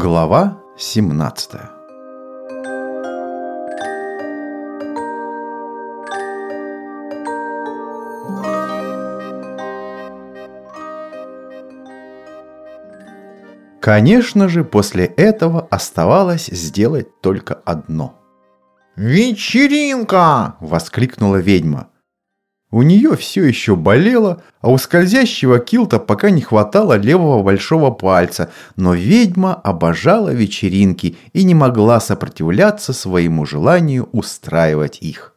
Глава 17 Конечно же, после этого оставалось сделать только одно. «Вечеринка!» – воскликнула ведьма. У нее все еще болело, а у скользящего килта пока не хватало левого большого пальца, но ведьма обожала вечеринки и не могла сопротивляться своему желанию устраивать их.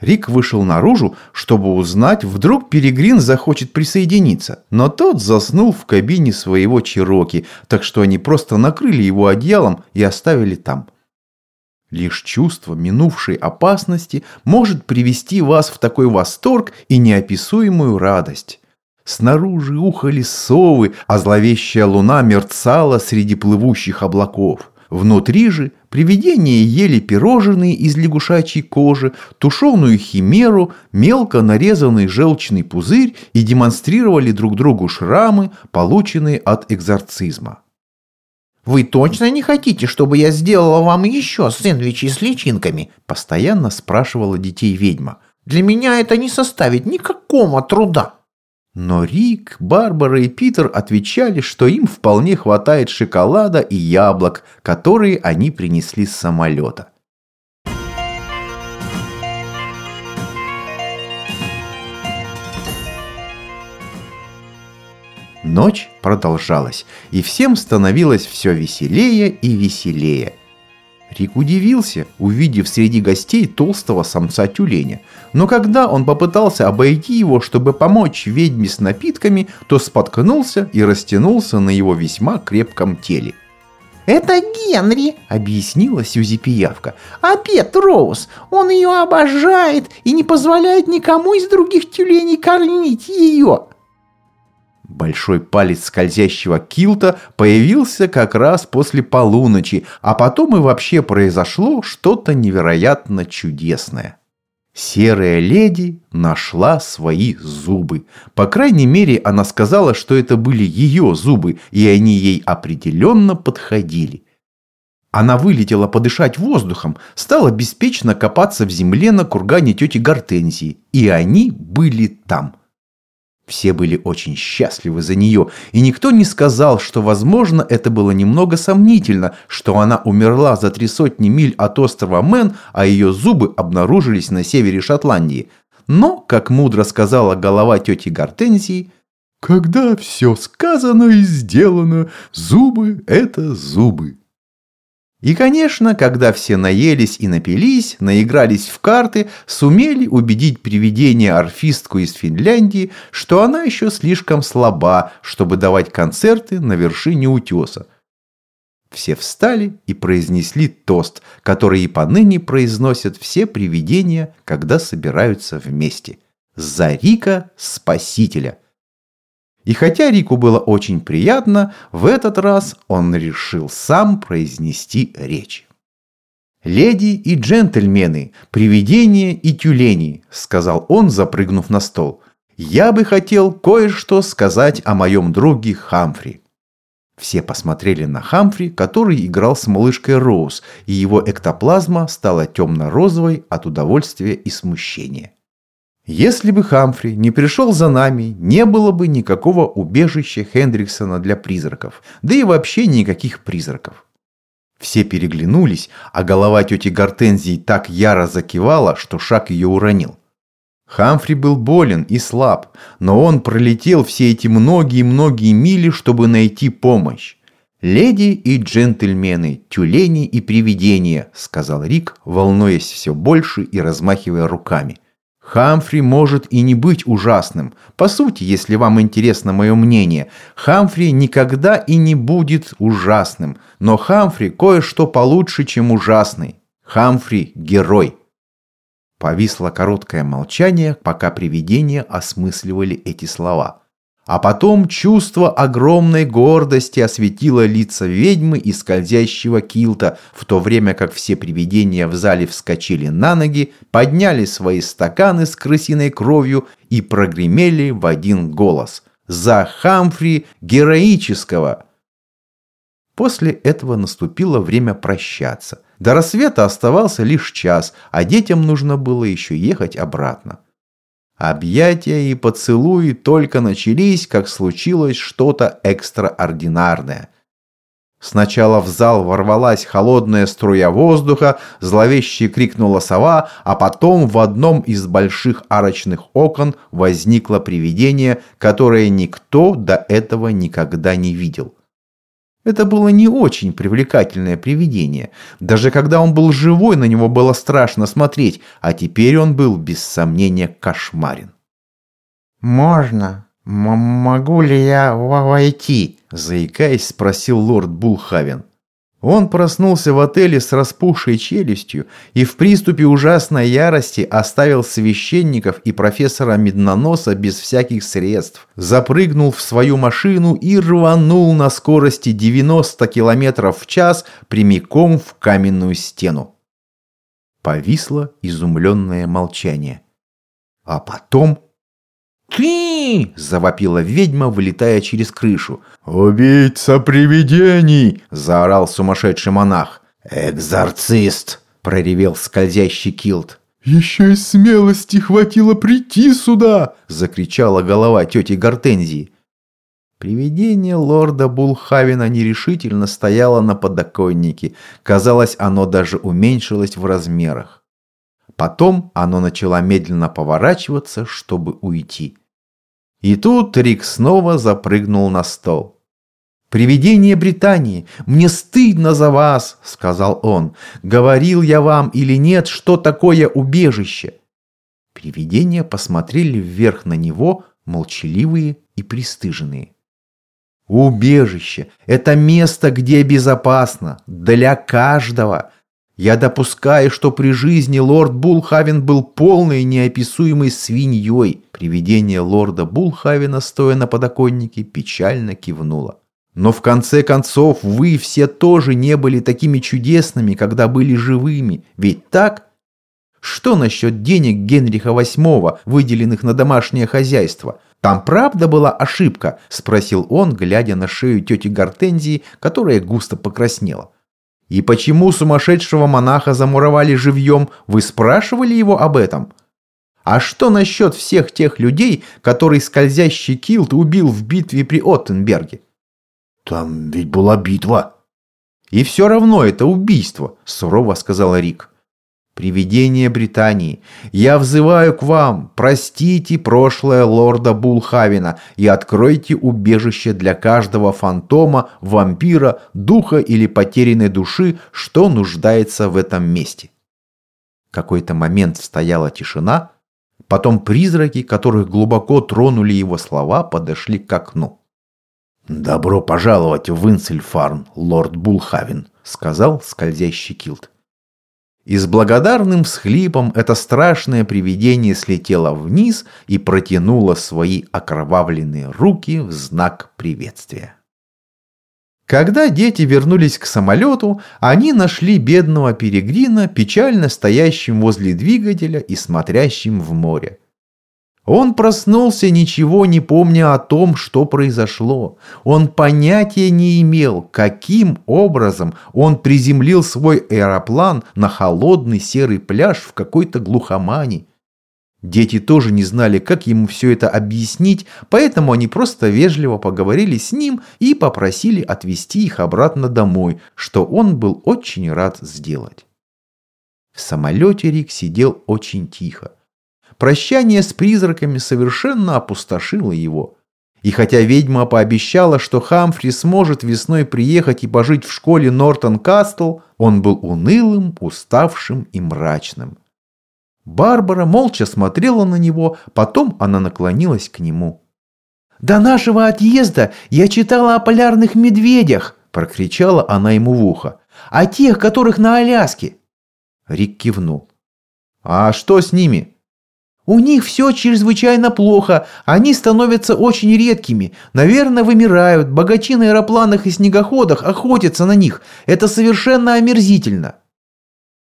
Рик вышел наружу, чтобы узнать, вдруг Перегрин захочет присоединиться, но тот заснул в кабине своего Чироки, так что они просто накрыли его одеялом и оставили там. Лишь чувство минувшей опасности может привести вас в такой восторг и неописуемую радость. Снаружи ухали совы, а зловещая луна мерцала среди плывущих облаков. Внутри же привидения ели пирожные из лягушачьей кожи, тушеную химеру, мелко нарезанный желчный пузырь и демонстрировали друг другу шрамы, полученные от экзорцизма. «Вы точно не хотите, чтобы я сделала вам еще сэндвичи с личинками?» Постоянно спрашивала детей ведьма. «Для меня это не составит никакого труда». Но Рик, Барбара и Питер отвечали, что им вполне хватает шоколада и яблок, которые они принесли с самолета. Ночь продолжалась, и всем становилось все веселее и веселее. Рик удивился, увидев среди гостей толстого самца тюленя. Но когда он попытался обойти его, чтобы помочь ведьме с напитками, то споткнулся и растянулся на его весьма крепком теле. «Это Генри», — объяснила Сьюзи Пиявка. «А Роуз, он ее обожает и не позволяет никому из других тюленей кормить ее». Большой палец скользящего килта появился как раз после полуночи, а потом и вообще произошло что-то невероятно чудесное. Серая леди нашла свои зубы. По крайней мере, она сказала, что это были ее зубы, и они ей определенно подходили. Она вылетела подышать воздухом, стала беспечно копаться в земле на кургане тети Гортензии, и они были там. Все были очень счастливы за нее, и никто не сказал, что, возможно, это было немного сомнительно, что она умерла за три сотни миль от острова Мэн, а ее зубы обнаружились на севере Шотландии. Но, как мудро сказала голова тети Гортензии, «Когда все сказано и сделано, зубы – это зубы». И, конечно, когда все наелись и напились, наигрались в карты, сумели убедить привидение-орфистку из Финляндии, что она еще слишком слаба, чтобы давать концерты на вершине утеса. Все встали и произнесли тост, который и поныне произносят все привидения, когда собираются вместе. «За Рика Спасителя!» И хотя Рику было очень приятно, в этот раз он решил сам произнести речь. «Леди и джентльмены, привидения и тюлени», — сказал он, запрыгнув на стол. «Я бы хотел кое-что сказать о моем друге Хамфри». Все посмотрели на Хамфри, который играл с малышкой Роуз, и его эктоплазма стала темно-розовой от удовольствия и смущения. Если бы Хамфри не пришел за нами, не было бы никакого убежища Хендриксона для призраков, да и вообще никаких призраков. Все переглянулись, а голова тети Гортензии так яро закивала, что шаг ее уронил. Хамфри был болен и слаб, но он пролетел все эти многие-многие мили, чтобы найти помощь. «Леди и джентльмены, тюлени и привидения», — сказал Рик, волнуясь все больше и размахивая руками — Хамфри может и не быть ужасным. По сути, если вам интересно мое мнение, Хамфри никогда и не будет ужасным. Но Хамфри кое-что получше, чем ужасный. Хамфри – герой. Повисло короткое молчание, пока привидения осмысливали эти слова. А потом чувство огромной гордости осветило лица ведьмы и скользящего килта, в то время как все привидения в зале вскочили на ноги, подняли свои стаканы с крысиной кровью и прогремели в один голос. «За Хамфри героического!» После этого наступило время прощаться. До рассвета оставался лишь час, а детям нужно было еще ехать обратно. Объятия и поцелуи только начались, как случилось что-то экстраординарное. Сначала в зал ворвалась холодная струя воздуха, зловеще крикнула сова, а потом в одном из больших арочных окон возникло привидение, которое никто до этого никогда не видел. Это было не очень привлекательное привидение. Даже когда он был живой, на него было страшно смотреть, а теперь он был без сомнения кошмарен. «Можно? М могу ли я войти?» – заикаясь, спросил лорд Булхавен. Он проснулся в отеле с распухшей челюстью и в приступе ужасной ярости оставил священников и профессора Медноноса без всяких средств, запрыгнул в свою машину и рванул на скорости 90 км в час прямиком в каменную стену. Повисло изумленное молчание. А потом «Ты!» – завопила ведьма, вылетая через крышу. «Убийца привидений!» – заорал сумасшедший монах. «Экзорцист!» – проревел скользящий килт. «Еще и смелости хватило прийти сюда!» – закричала голова тети Гортензии. Привидение лорда Булхавина нерешительно стояло на подоконнике. Казалось, оно даже уменьшилось в размерах. Потом оно начало медленно поворачиваться, чтобы уйти. И тут Рик снова запрыгнул на стол. «Привидение Британии! Мне стыдно за вас!» – сказал он. «Говорил я вам или нет, что такое убежище?» Привидения посмотрели вверх на него, молчаливые и пристыженные. «Убежище – это место, где безопасно, для каждого!» Я допускаю, что при жизни лорд Булхавен был полной неописуемой свиньей. Привидение лорда Булхавена, стоя на подоконнике, печально кивнуло. Но в конце концов вы все тоже не были такими чудесными, когда были живыми. Ведь так? Что насчет денег Генриха VIII, выделенных на домашнее хозяйство? Там правда была ошибка? Спросил он, глядя на шею тети Гортензии, которая густо покраснела. И почему сумасшедшего монаха замуровали живьем, вы спрашивали его об этом? А что насчет всех тех людей, которые скользящий килт убил в битве при Оттенберге? Там ведь была битва. И все равно это убийство, сурово сказал Рик. Привидение Британии, я взываю к вам, простите прошлое лорда Булхавина и откройте убежище для каждого фантома, вампира, духа или потерянной души, что нуждается в этом месте. Какой-то момент стояла тишина, потом призраки, которых глубоко тронули его слова, подошли к окну. «Добро пожаловать в Инсельфарн, лорд Булхавин», — сказал скользящий килт. И с благодарным всхлипом это страшное привидение слетело вниз и протянуло свои окровавленные руки в знак приветствия. Когда дети вернулись к самолету, они нашли бедного перегрина, печально стоящим возле двигателя и смотрящим в море. Он проснулся, ничего не помня о том, что произошло. Он понятия не имел, каким образом он приземлил свой аэроплан на холодный серый пляж в какой-то глухомане. Дети тоже не знали, как ему все это объяснить, поэтому они просто вежливо поговорили с ним и попросили отвезти их обратно домой, что он был очень рад сделать. В самолете Рик сидел очень тихо. Прощание с призраками совершенно опустошило его. И хотя ведьма пообещала, что Хамфри сможет весной приехать и пожить в школе Нортон Кастл, он был унылым, уставшим и мрачным. Барбара молча смотрела на него, потом она наклонилась к нему. «До нашего отъезда я читала о полярных медведях!» – прокричала она ему в ухо. «О тех, которых на Аляске!» Рик кивнул. «А что с ними?» У них все чрезвычайно плохо, они становятся очень редкими. Наверное, вымирают, богачи на аэропланах и снегоходах охотятся на них. Это совершенно омерзительно».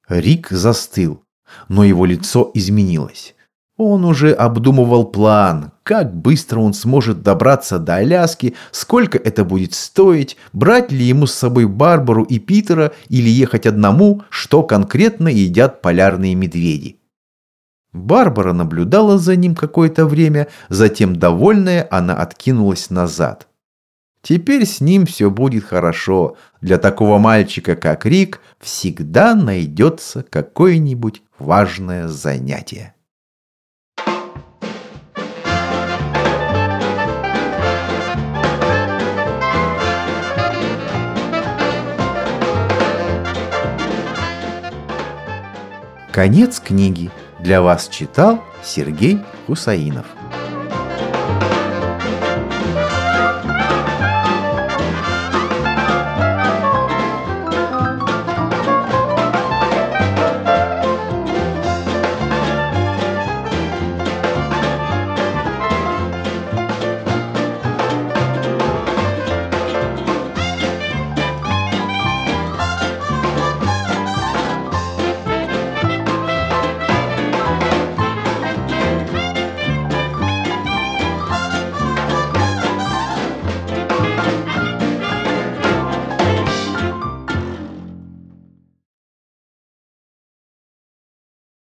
Рик застыл, но его лицо изменилось. Он уже обдумывал план, как быстро он сможет добраться до Аляски, сколько это будет стоить, брать ли ему с собой Барбару и Питера или ехать одному, что конкретно едят полярные медведи. Барбара наблюдала за ним какое-то время, затем, довольная, она откинулась назад. Теперь с ним все будет хорошо. Для такого мальчика, как Рик, всегда найдется какое-нибудь важное занятие. Конец книги. Для вас читал Сергей Хусаинов.